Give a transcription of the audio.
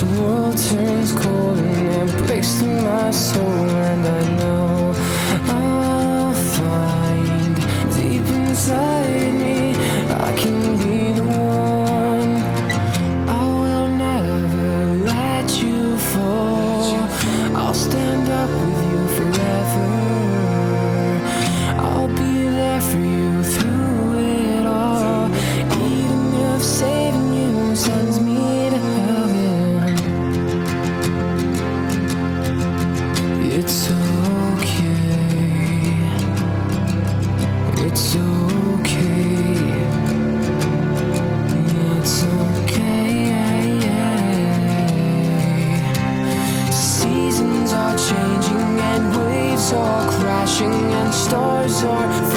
the world turns cold and it breaks through my soul. And stars are